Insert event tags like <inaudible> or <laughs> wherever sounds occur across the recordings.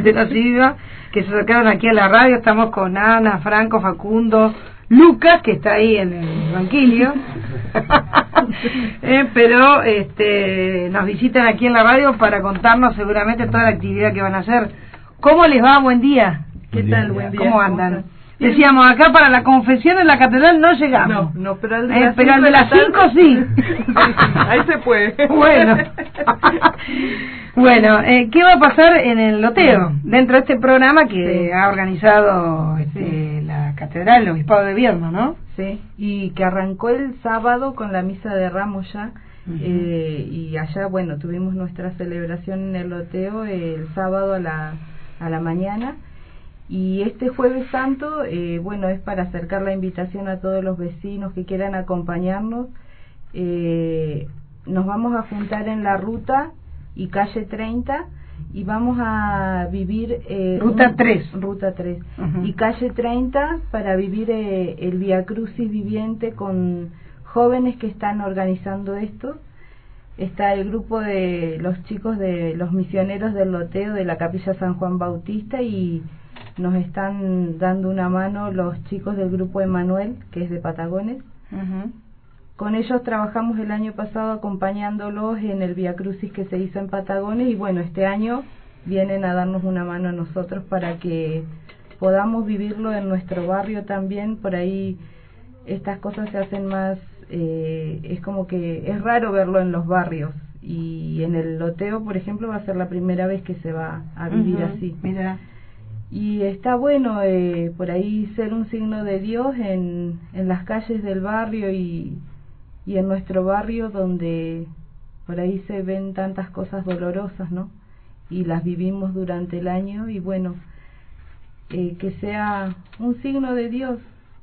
Silva, que se acercaron aquí a la radio. Estamos con Ana, Franco, Facundo, Lucas, que está ahí en el banquillo. <laughs> Eh, pero este, nos visitan aquí en la radio para contarnos seguramente toda la actividad que van a hacer. ¿Cómo les va? Buen día. ¿Qué tal? Buen día. ¿Cómo andan? Decíamos, acá para la confesión en la catedral no llegamos. No, no, pero al de, Eh, las pero al cinco de las tarde- 5 sí. <laughs> Ahí se puede. Bueno. <laughs> <laughs> bueno, eh, ¿qué va a pasar en el loteo? Dentro de este programa que Sí. ha organizado este, la catedral, el obispado de Vierno, ¿no? Sí, y que arrancó el sábado con la misa de Ramos ya. Eh, y allá, bueno, tuvimos nuestra celebración en el loteo el sábado a la, a la mañana. Y este jueves santo, eh, bueno, es para acercar la invitación a todos los vecinos que quieran acompañarnos. Eh, nos vamos a juntar en la ruta y calle 30 y vamos a vivir... eh, Ruta un- 3. Ruta 3. Ujú. Y calle 30 para vivir eh, el Via Crucis viviente con jóvenes que están organizando esto. Está el grupo de los chicos de los misioneros del loteo de la Capilla San Juan Bautista y nos están dando una mano los chicos del grupo Emanuel, que es de Patagones. Con ellos trabajamos el año pasado acompañándolos en el Via Crucis que se hizo en Patagones y bueno, este año vienen a darnos una mano a nosotros para que podamos vivirlo en nuestro barrio también. Por ahí estas cosas se hacen más, eh, es como que es raro verlo en los barrios y en el loteo, por ejemplo, va a ser la primera vez que se va a vivir así. Mira. Y está bueno eh, por ahí ser un signo de Dios en, en las calles del barrio y, y en nuestro barrio donde por ahí se ven tantas cosas dolorosas, ¿no? Y las vivimos durante el año y bueno, eh, que sea un signo de Dios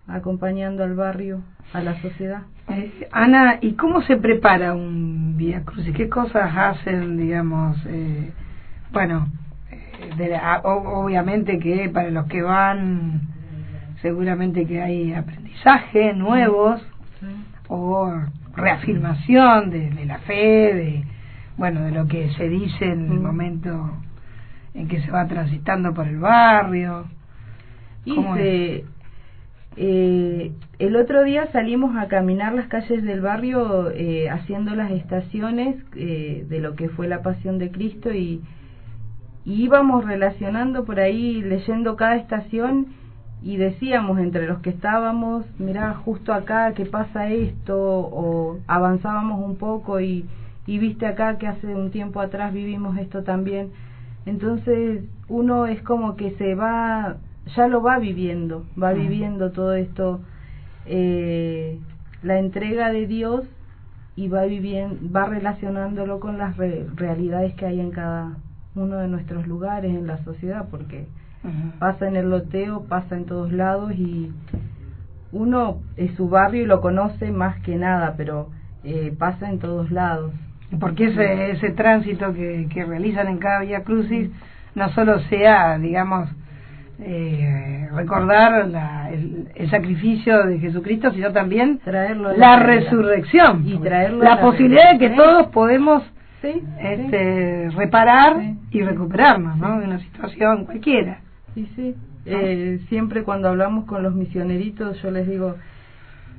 acompañando al barrio, a la sociedad. Eh, Ana, ¿y cómo se prepara un Vía Crucis? ¿Qué cosas hacen, digamos? Eh, bueno, eh, de la- o- obviamente que para los que van, seguramente que hay aprendizaje nuevos o reafirmación de, de la fe, de bueno, de lo que se dice en el Mm. momento en que se va transitando por el barrio. Y ¿Cómo se- eh, el otro día salimos a caminar las calles del barrio eh, haciendo las estaciones eh, de lo que fue la pasión de Cristo y, y íbamos relacionando por ahí, leyendo cada estación y decíamos entre los que estábamos, mirá, justo acá que pasa esto, o avanzábamos un poco y, y viste acá que hace un tiempo atrás vivimos esto también. Entonces uno es como que se va, ya lo va viviendo, va viviendo todo esto, eh, la entrega de Dios y va viviendo, va relacionándolo con las re- realidades que hay en cada uno de nuestros lugares en la sociedad, porque Pasa en el loteo, pasa en todos lados y uno es su barrio y lo conoce más que nada, pero eh, pasa en todos lados. porque ese, ese tránsito que, que realizan en cada Vía Crucis no solo sea, digamos, eh, recordar la- el, el sacrificio de Jesucristo, sino también Traerlo la realidad. resurrección, Y traerlo la la posibilidad de que todos podemos Sí, sí. este, reparar Sí. y recuperarnos ¿no? de una situación cualquiera. Sí, sí. Eh, siempre cuando hablamos con los misioneritos yo les digo,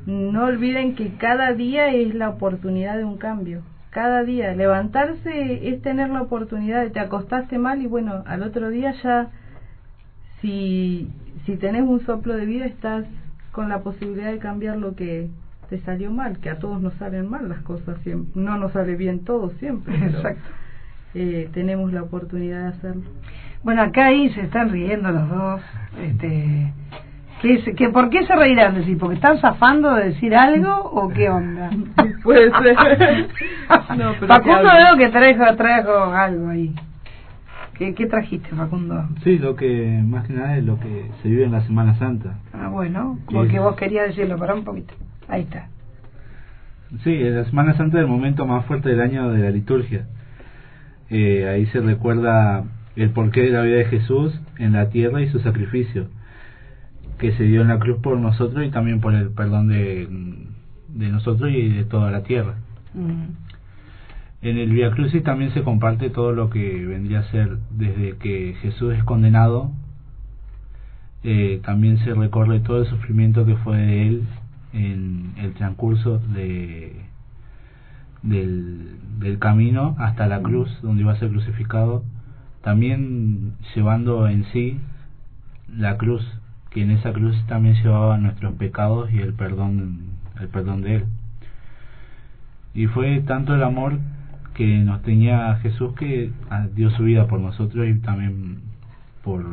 no olviden que cada día es la oportunidad de un cambio. Cada día levantarse es tener la oportunidad de te acostaste mal y bueno, al otro día ya si si tenés un soplo de vida estás con la posibilidad de cambiar lo que te salió mal, que a todos nos salen mal las cosas, siempre. no nos sale bien todo siempre, pero, Exacto. eh, tenemos la oportunidad de hacerlo. Bueno, acá ahí se están riendo los dos. Este, ¿qué, es- qué- ¿Por qué se reirán? Decir, ¿Porque están zafando de decir algo o qué onda? <laughs> Puede ser. <laughs> No, pero Facundo que veo que trajo, trajo algo ahí. ¿Qué, ¿Qué trajiste, Facundo? Sí, lo que más que nada es lo que se vive en la Semana Santa. Ah, bueno, Sí. porque vos querías decirlo, para un poquito. Ahí está. Sí, en la Semana Santa es el momento más fuerte del año de la liturgia. Eh, ahí se recuerda el porqué de la vida de Jesús en la tierra y su sacrificio, que se dio en la cruz por nosotros y también por el perdón de, de nosotros y de toda la tierra. Mm. En el Via Crucis también se comparte todo lo que vendría a ser desde que Jesús es condenado, eh, también se recorre todo el sufrimiento que fue de él en el transcurso de del, del camino hasta la cruz donde iba a ser crucificado, también llevando en sí la cruz, que en esa cruz también llevaba nuestros pecados y el perdón el perdón de él. Y fue tanto el amor que nos tenía Jesús que dio su vida por nosotros y también por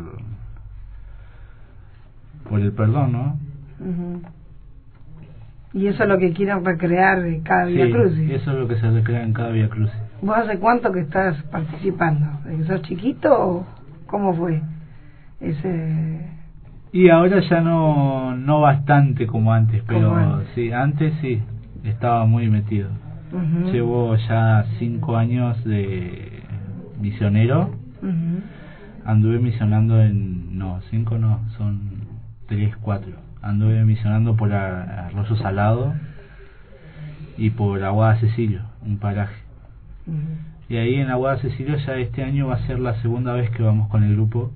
por el perdón, ¿no? Y eso es lo que quieren recrear en cada Vía sí, eso es lo que se recrea en cada Vía Cruz. ¿Vos hace cuánto que estás participando? ¿Sos chiquito o cómo fue ese...? Y ahora ya no, no bastante como antes, pero sí, antes sí, estaba muy metido. Llevo ya cinco años de misionero. Anduve misionando en. No, cinco no, son tres, cuatro. Anduve misionando por Arroyo Salado y por Aguada Cecilio, un paraje. Y ahí en Aguada Cecilio ya este año va a ser la segunda vez que vamos con el grupo.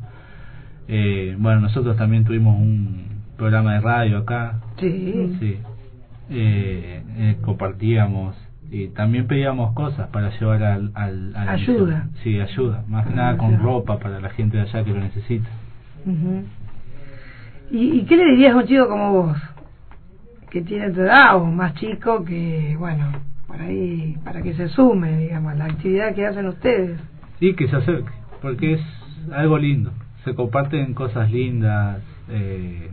Eh, bueno, nosotros también tuvimos un programa de radio acá. Sí. Sí. Eh, eh, compartíamos y también pedíamos cosas para llevar al, al, ayuda sí ayuda más nada con ropa para la gente de allá que lo necesita ¿Y, ¿Y, qué le dirías a un chico como vos que tiene tu edad o más chico que bueno por ahí para que se sume digamos la actividad que hacen ustedes y que se acerque porque es algo lindo se comparten cosas lindas eh,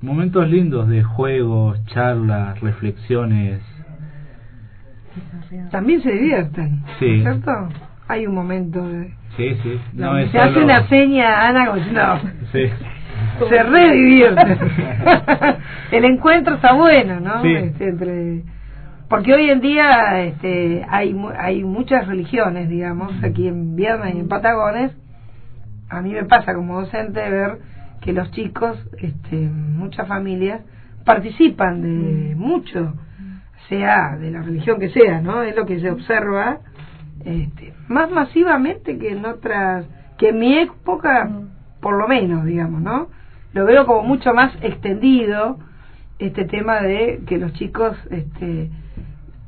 momentos lindos de juegos charlas reflexiones también se divierten, sí. ¿cierto? Hay un momento de... Sí, sí. No se hace una seña, Ana, como no. Sí. <laughs> Se redivierte. <laughs> El encuentro está bueno, ¿no? Sí. Este, entre... Porque hoy en día este, hay, hay muchas religiones, digamos, aquí en Viernes y en Patagones. A mí me pasa como docente ver que los chicos, este, muchas familias, participan de mm. mucho sea de la religión que sea, ¿no? Es lo que se observa este, más masivamente que en otras, que en mi época, mm. por lo menos, digamos, ¿no? Lo veo como mucho más extendido este tema de que los chicos, este,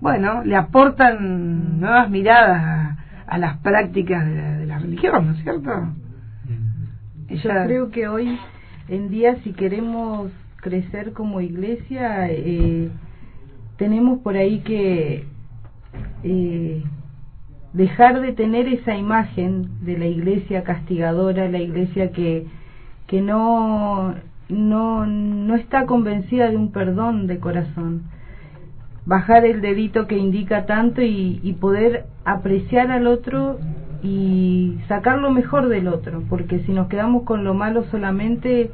bueno, le aportan nuevas miradas a, las prácticas de la, religión, ¿no es cierto? Mm. Yo creo que hoy en día si queremos crecer como iglesia, eh, tenemos por ahí que eh, dejar de tener esa imagen de la iglesia castigadora, la iglesia que, que no, no, no está convencida de un perdón de corazón. Bajar el dedito que indica tanto y, y poder apreciar al otro y sacar lo mejor del otro, porque si nos quedamos con lo malo solamente,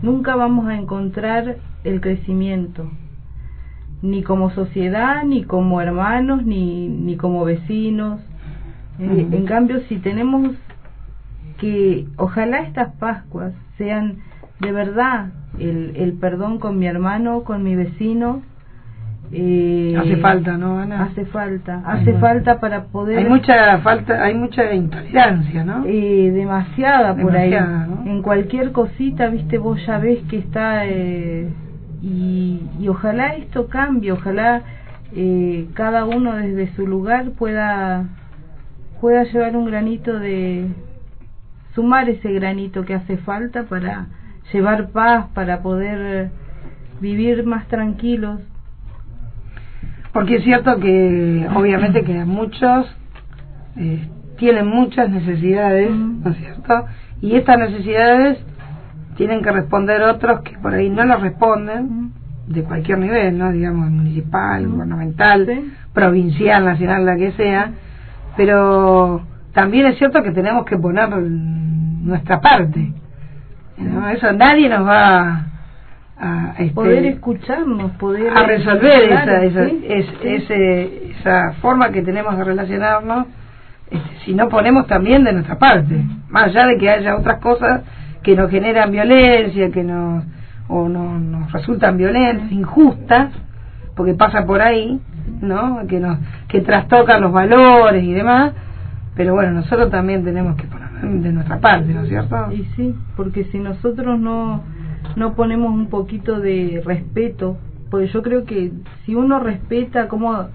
nunca vamos a encontrar el crecimiento ni como sociedad, ni como hermanos, ni, ni como vecinos. Eh, en cambio, si tenemos que, ojalá estas Pascuas sean de verdad el, el perdón con mi hermano, con mi vecino. Eh, hace falta, ¿no, Ana? Hace falta, hace falta para poder. Hay mucha falta, hay mucha intolerancia, ¿no? Eh, demasiada, por ahí. En cualquier cosita, viste, vos ya ves que está eh, y, y ojalá esto cambie, ojalá eh, cada uno desde su lugar pueda pueda llevar un granito de sumar ese granito que hace falta para llevar paz, para poder vivir más tranquilos. Porque es cierto que obviamente que muchos eh, tienen muchas necesidades, ¿no es cierto? Y estas necesidades tienen que responder otros que por ahí no lo responden de cualquier nivel, ¿no? Digamos, municipal, gubernamental, provincial, nacional, la que sea, pero también es cierto que tenemos que poner nuestra parte. ¿no? Eso nadie nos va a, este, poder escucharnos, poder a resolver esa, esa, Ese, esa forma que tenemos de relacionarnos este, si no ponemos también de nuestra parte, más allá de que haya otras cosas que nos generan violencia, que nos, o no, nos resultan violentas, injustas, porque pasa por ahí, ¿no? Que nos que trastocan los valores y demás, pero bueno, nosotros también tenemos que poner de nuestra parte, ¿no es cierto? Y sí, porque si nosotros no no ponemos un poquito de respeto, porque yo creo que si uno respeta como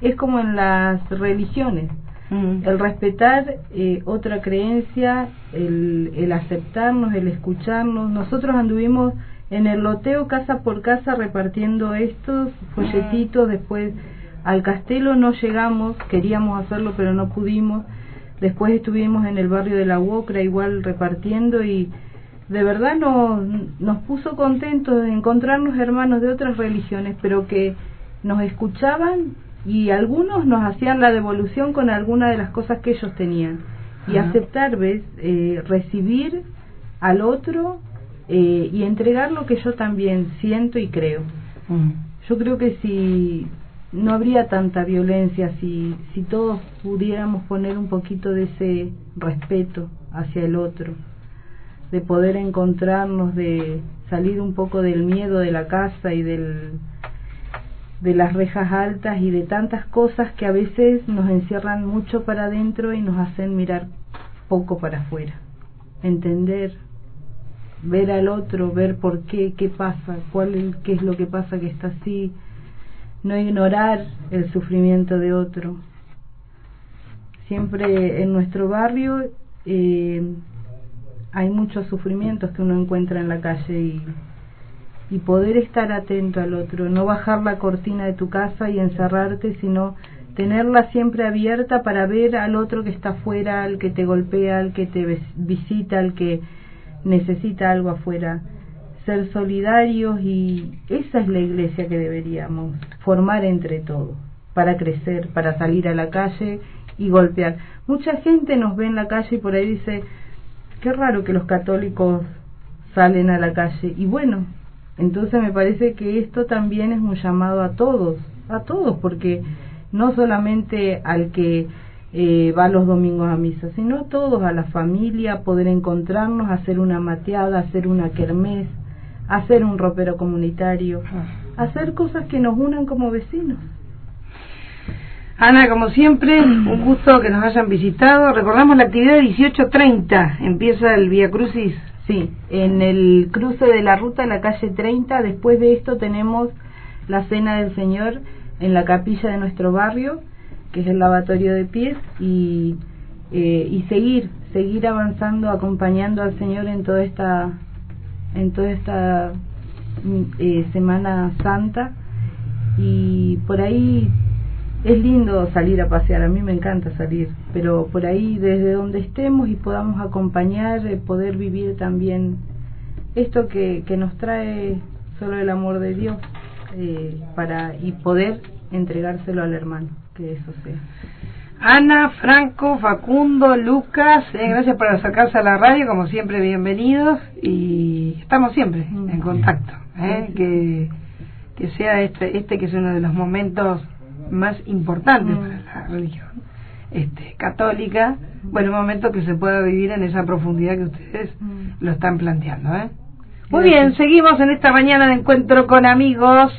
es como en las religiones, mm. el respetar eh, otra creencia, el, el aceptarnos, el escucharnos. Nosotros anduvimos en el loteo casa por casa repartiendo estos folletitos, después al castelo no llegamos, queríamos hacerlo pero no pudimos, después estuvimos en el barrio de la Uocra igual repartiendo y de verdad nos, nos puso contentos de encontrarnos hermanos de otras religiones, pero que nos escuchaban y algunos nos hacían la devolución con alguna de las cosas que ellos tenían. Y aceptar, ¿ves? Eh, recibir al otro eh, y entregar lo que yo también siento y creo. Yo creo que si no habría tanta violencia, si, si todos pudiéramos poner un poquito de ese respeto hacia el otro, de poder encontrarnos, de salir un poco del miedo de la casa y del de las rejas altas y de tantas cosas que a veces nos encierran mucho para adentro y nos hacen mirar poco para afuera. Entender ver al otro, ver por qué, qué pasa, cuál qué es lo que pasa que está así, no ignorar el sufrimiento de otro. Siempre en nuestro barrio eh, hay muchos sufrimientos que uno encuentra en la calle y, y poder estar atento al otro, no bajar la cortina de tu casa y encerrarte, sino tenerla siempre abierta para ver al otro que está afuera, al que te golpea, al que te visita, al que necesita algo afuera, ser solidarios y esa es la iglesia que deberíamos formar entre todos, para crecer, para salir a la calle y golpear. Mucha gente nos ve en la calle y por ahí dice, qué raro que los católicos salen a la calle. Y bueno, entonces me parece que esto también es un llamado a todos, a todos, porque no solamente al que eh, va los domingos a misa, sino todos, a la familia, poder encontrarnos, hacer una mateada, hacer una kermés, hacer un ropero comunitario, hacer cosas que nos unan como vecinos. Ana, como siempre, un gusto que nos hayan visitado. Recordamos la actividad de 18.30, empieza el Vía Crucis. Sí, en el cruce de la ruta en la calle 30, después de esto tenemos la Cena del Señor en la capilla de nuestro barrio que es el lavatorio de pies, y, eh, y seguir, seguir avanzando, acompañando al Señor en toda esta, en toda esta mm, eh, Semana Santa. Y por ahí es lindo salir a pasear, a mí me encanta salir, pero por ahí desde donde estemos y podamos acompañar, eh, poder vivir también esto que, que nos trae solo el amor de Dios eh, para y poder entregárselo al hermano que eso sea. Ana, Franco, Facundo, Lucas, eh, gracias por acercarse a la radio, como siempre, bienvenidos y estamos siempre en contacto. Eh, que, que sea este, este que es uno de los momentos más importantes mm. para la religión este, católica, bueno, un momento que se pueda vivir en esa profundidad que ustedes mm. lo están planteando. ¿eh? Muy bien, seguimos en esta mañana de encuentro con amigos.